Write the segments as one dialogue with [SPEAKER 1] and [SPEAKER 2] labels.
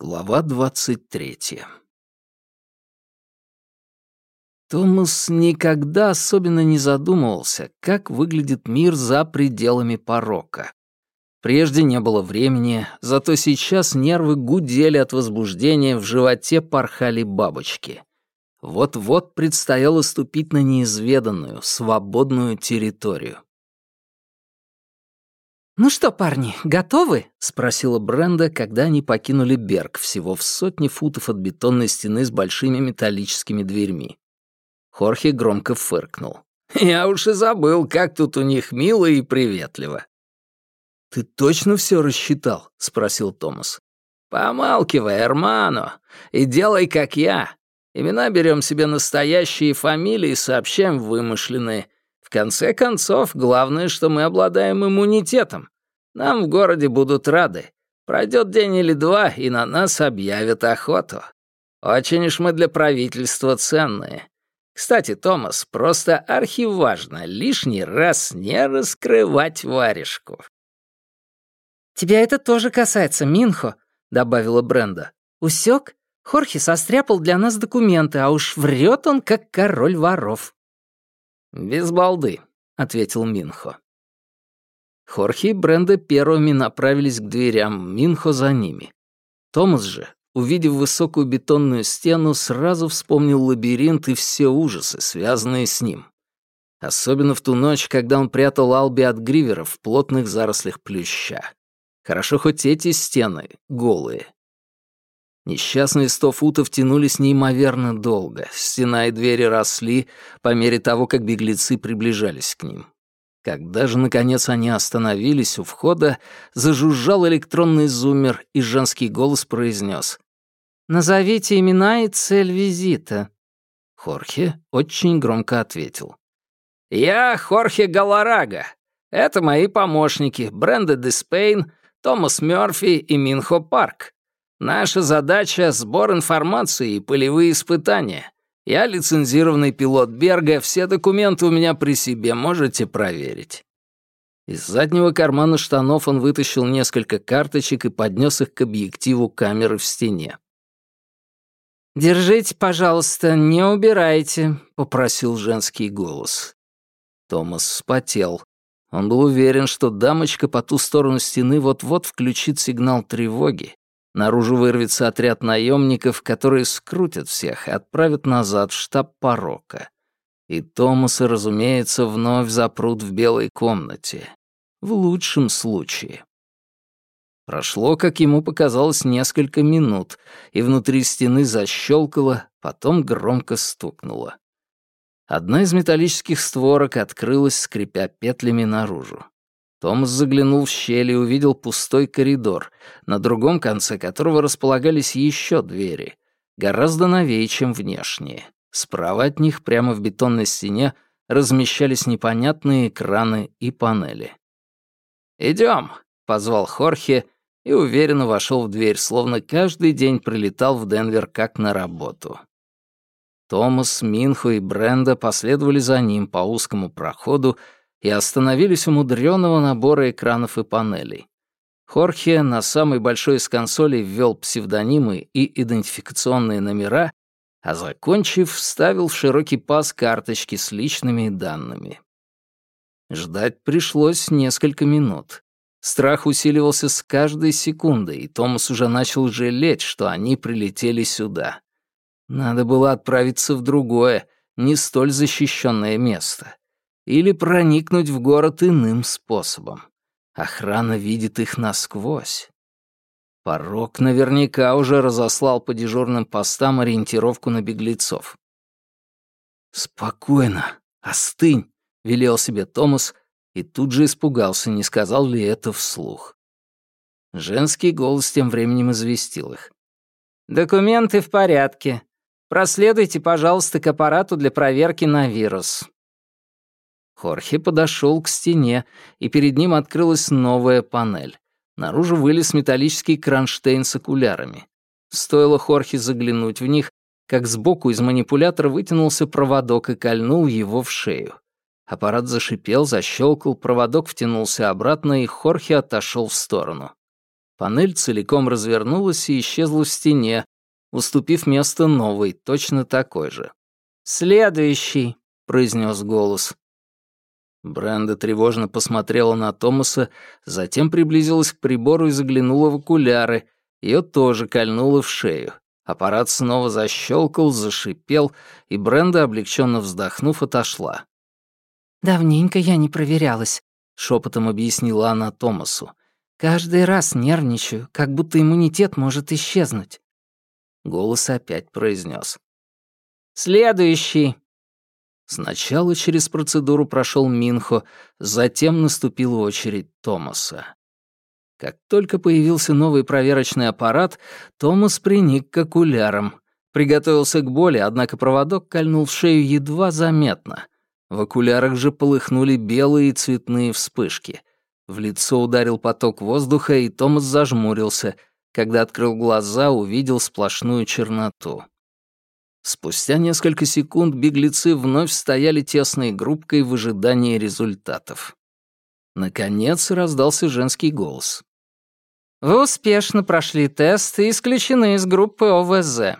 [SPEAKER 1] Глава двадцать третья. Томас никогда особенно не задумывался, как выглядит мир за пределами порока. Прежде не было времени, зато сейчас нервы гудели от возбуждения, в животе порхали бабочки. Вот-вот предстояло ступить на неизведанную, свободную территорию.
[SPEAKER 2] «Ну что, парни, готовы?»
[SPEAKER 1] — спросила Бренда, когда они покинули Берг всего в сотне футов от бетонной стены с большими металлическими дверьми. Хорхе громко фыркнул. «Я уж и забыл, как тут у них мило и приветливо». «Ты точно все рассчитал?» — спросил Томас.
[SPEAKER 3] «Помалкивай, Эрмано, и делай, как я. Имена берем себе настоящие, фамилии сообщаем вымышленные. В конце концов, главное, что мы обладаем иммунитетом. Нам в городе будут рады. Пройдет день или два, и на нас объявят охоту. Очень уж мы для правительства ценные. Кстати, Томас, просто архиважно лишний раз не раскрывать варежку.
[SPEAKER 2] «Тебя это тоже касается, Минхо», — добавила Бренда. «Усёк? Хорхе состряпал для нас документы, а уж врет он, как король воров».
[SPEAKER 3] «Без балды», — ответил Минхо.
[SPEAKER 1] Хорхе и Бренда первыми направились к дверям, Минхо за ними. Томас же, увидев высокую бетонную стену, сразу вспомнил лабиринт и все ужасы, связанные с ним. Особенно в ту ночь, когда он прятал Алби от гриверов в плотных зарослях плюща. Хорошо хоть эти стены голые. Несчастные сто футов тянулись неимоверно долго. Стена и двери росли по мере того, как беглецы приближались к ним. Когда же, наконец, они остановились у входа, зажужжал электронный зуммер, и женский голос произнес.
[SPEAKER 2] «Назовите имена и цель визита».
[SPEAKER 1] Хорхе очень громко ответил.
[SPEAKER 3] «Я Хорхе Галарага. Это мои помощники Бренда Деспейн, Томас Мёрфи и Минхо Парк. Наша задача — сбор информации и полевые испытания. Я лицензированный пилот Берга, все документы у меня при себе, можете проверить».
[SPEAKER 1] Из заднего кармана штанов он вытащил несколько карточек и поднес их к объективу камеры в стене.
[SPEAKER 2] «Держите, пожалуйста, не убирайте», — попросил женский голос.
[SPEAKER 1] Томас вспотел. Он был уверен, что дамочка по ту сторону стены вот-вот включит сигнал тревоги, Наружу вырвется отряд наемников, которые скрутят всех и отправят назад в штаб порока. И Томаса, разумеется, вновь запрут в белой комнате. В лучшем случае. Прошло, как ему показалось, несколько минут, и внутри стены защелкало, потом громко стукнуло. Одна из металлических створок открылась, скрипя петлями наружу. Томас заглянул в щель и увидел пустой коридор, на другом конце которого располагались еще двери, гораздо новее, чем внешние. Справа от них, прямо в бетонной стене, размещались непонятные экраны и панели.
[SPEAKER 3] «Идем», — позвал Хорхе и уверенно вошел в дверь, словно каждый день прилетал в Денвер как на работу.
[SPEAKER 1] Томас, Минхо и Бренда последовали за ним по узкому проходу, и остановились у мудреного набора экранов и панелей. Хорхе на самой большой из консолей ввел псевдонимы и идентификационные номера, а закончив, вставил в широкий паз карточки с личными данными. Ждать пришлось несколько минут. Страх усиливался с каждой секундой, и Томас уже начал жалеть, что они прилетели сюда. Надо было отправиться в другое, не столь защищенное место или проникнуть в город иным способом. Охрана видит их насквозь. Порог наверняка уже разослал по дежурным постам ориентировку на беглецов. «Спокойно, остынь», — велел себе Томас, и тут же испугался, не сказал ли это вслух. Женский голос тем временем известил их.
[SPEAKER 2] «Документы в порядке. Проследуйте, пожалуйста, к аппарату для проверки на вирус.
[SPEAKER 1] Хорхе подошел к стене, и перед ним открылась новая панель. Наружу вылез металлический кронштейн с окулярами. Стоило Хорхе заглянуть в них, как сбоку из манипулятора вытянулся проводок и кольнул его в шею. Аппарат зашипел, защелкал, проводок втянулся обратно, и Хорхе отошел в сторону. Панель целиком развернулась и исчезла в стене, уступив место новой, точно такой же.
[SPEAKER 2] «Следующий», — произнес голос.
[SPEAKER 1] Бренда тревожно посмотрела на Томаса, затем приблизилась к прибору и заглянула в окуляры. Ее тоже кольнуло в шею. Аппарат снова защелкал, зашипел, и Бренда, облегченно вздохнув, отошла.
[SPEAKER 2] «Давненько я не проверялась», — шепотом объяснила она Томасу. «Каждый раз нервничаю, как будто иммунитет может исчезнуть».
[SPEAKER 1] Голос опять произнес:
[SPEAKER 2] «Следующий».
[SPEAKER 1] Сначала через процедуру прошел Минхо, затем наступила очередь Томаса. Как только появился новый проверочный аппарат, Томас приник к окулярам. Приготовился к боли, однако проводок кольнул в шею едва заметно. В окулярах же полыхнули белые и цветные вспышки. В лицо ударил поток воздуха, и Томас зажмурился. Когда открыл глаза, увидел сплошную черноту. Спустя несколько секунд беглецы вновь стояли тесной группкой в ожидании результатов. Наконец раздался женский голос.
[SPEAKER 2] «Вы успешно прошли тест и исключены из группы ОВЗ.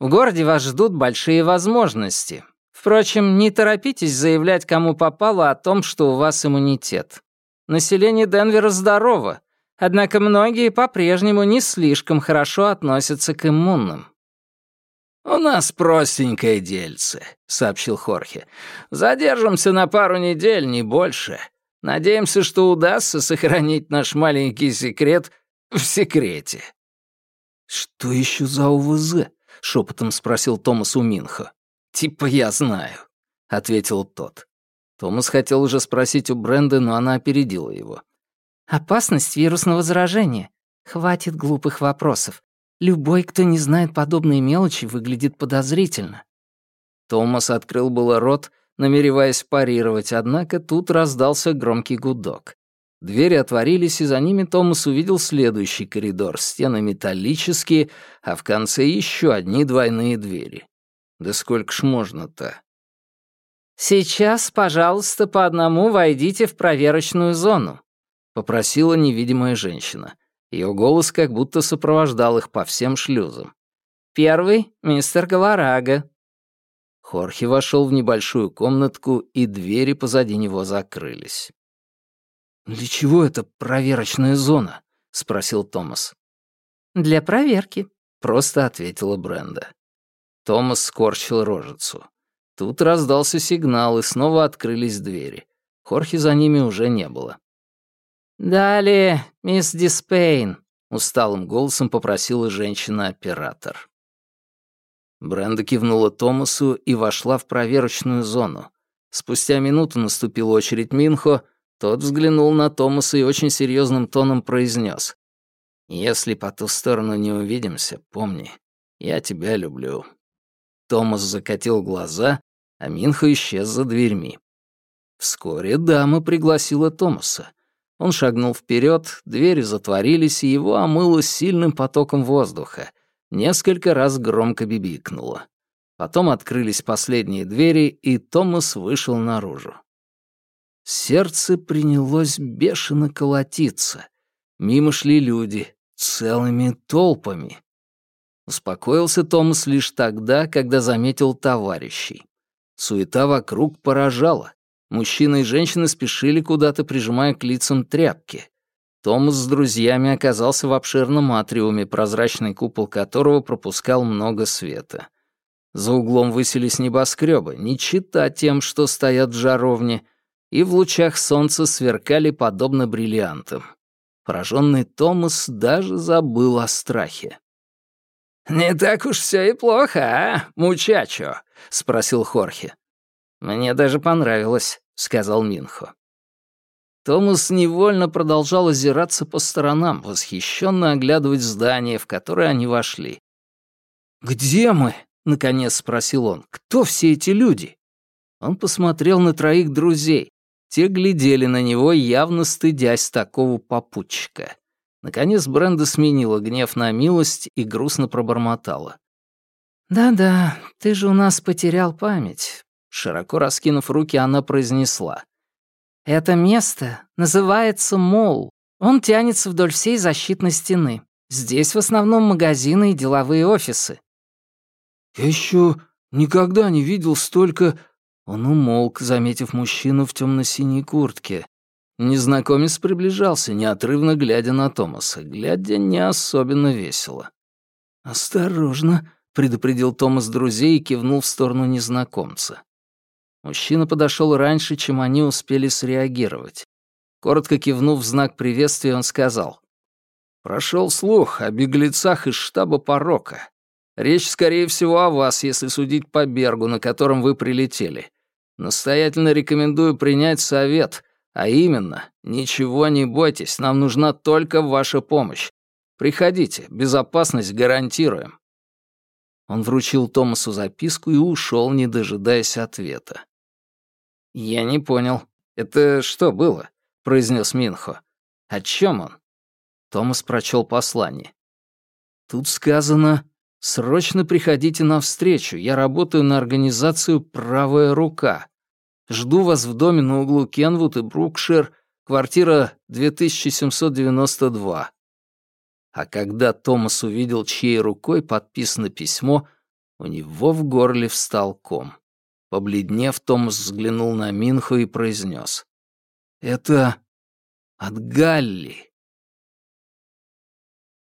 [SPEAKER 2] В городе вас ждут большие возможности. Впрочем, не торопитесь заявлять, кому попало, о том, что у вас иммунитет. Население Денвера здорово, однако многие по-прежнему не слишком хорошо относятся к иммунным.
[SPEAKER 3] «У нас простенькое дельце», — сообщил Хорхе. «Задержимся на пару недель, не больше. Надеемся, что удастся сохранить наш маленький секрет в секрете».
[SPEAKER 1] «Что еще за УВЗ?» — шепотом спросил Томас у Минха.
[SPEAKER 3] «Типа я знаю», — ответил тот.
[SPEAKER 1] Томас хотел уже спросить у Бренды, но она опередила его.
[SPEAKER 2] «Опасность вирусного заражения. Хватит глупых вопросов. Любой, кто не знает подобные мелочи, выглядит подозрительно».
[SPEAKER 1] Томас открыл было рот, намереваясь парировать, однако тут раздался громкий гудок. Двери отворились, и за ними Томас увидел следующий коридор, стены металлические, а в конце еще одни двойные двери. Да сколько ж можно-то?
[SPEAKER 2] «Сейчас, пожалуйста, по одному войдите в проверочную зону», —
[SPEAKER 1] попросила невидимая женщина. Ее голос как будто сопровождал их по всем шлюзам.
[SPEAKER 2] «Первый — мистер Галарага».
[SPEAKER 1] Хорхе вошел в небольшую комнатку, и двери позади него закрылись. «Для чего это проверочная зона?» — спросил Томас.
[SPEAKER 2] «Для проверки», —
[SPEAKER 1] просто ответила Бренда. Томас скорчил рожицу. Тут раздался сигнал, и снова открылись двери. Хорхе за ними уже не было.
[SPEAKER 2] «Далее, мисс Диспейн», — усталым голосом попросила женщина-оператор.
[SPEAKER 1] Бренда кивнула Томасу и вошла в проверочную зону. Спустя минуту наступила очередь Минхо, тот взглянул на Томаса и очень серьезным тоном произнес: «Если по ту сторону не увидимся, помни, я тебя люблю». Томас закатил глаза, а Минхо исчез за дверьми. Вскоре дама пригласила Томаса. Он шагнул вперед, двери затворились, и его омыло сильным потоком воздуха. Несколько раз громко бибикнуло. Потом открылись последние двери, и Томас вышел наружу. Сердце принялось бешено колотиться. Мимо шли люди, целыми толпами. Успокоился Томас лишь тогда, когда заметил товарищей. Суета вокруг поражала. Мужчины и женщины спешили куда-то, прижимая к лицам тряпки. Томас с друзьями оказался в обширном атриуме, прозрачный купол которого пропускал много света. За углом высились небоскребы, не чита тем, что стоят в жаровне, и в лучах солнца сверкали подобно бриллиантам. Пораженный Томас даже забыл о страхе.
[SPEAKER 3] «Не так уж все и плохо, а, мучачо?» — спросил Хорхе.
[SPEAKER 2] «Мне даже понравилось», — сказал Минхо.
[SPEAKER 1] Томас невольно продолжал озираться по сторонам, восхищенно оглядывать здание, в которое они вошли. «Где мы?» — наконец спросил он. «Кто все эти люди?» Он посмотрел на троих друзей. Те глядели на него, явно стыдясь такого попутчика. Наконец Бренда сменила гнев на милость и грустно пробормотала.
[SPEAKER 2] «Да-да, ты же у нас потерял память.
[SPEAKER 1] Широко раскинув руки, она произнесла.
[SPEAKER 2] «Это место называется Мол. Он тянется вдоль всей защитной стены. Здесь в основном магазины и деловые офисы.
[SPEAKER 1] Я еще никогда не видел столько... Он умолк, заметив мужчину в темно-синей куртке. Незнакомец приближался, неотрывно глядя на Томаса, глядя не особенно весело. «Осторожно», — предупредил Томас друзей и кивнул в сторону незнакомца. Мужчина подошел раньше, чем они успели среагировать. Коротко кивнув в знак приветствия, он сказал. «Прошел слух о беглецах из штаба порока. Речь, скорее всего, о вас, если судить по Бергу, на котором вы прилетели. Настоятельно рекомендую принять совет, а именно, ничего не бойтесь, нам нужна только ваша помощь. Приходите, безопасность гарантируем». Он вручил Томасу записку и ушел, не дожидаясь ответа. «Я не понял. Это что было?» — произнес Минхо. «О чем он?» Томас прочел послание. «Тут сказано, срочно приходите на встречу. Я работаю на организацию «Правая рука». Жду вас в доме на углу Кенвуд и Брукшир, квартира 2792. А когда Томас увидел, чьей рукой подписано письмо, у него в горле встал ком. Побледнев, Томас взглянул на Минху и произнес. «Это от Галли».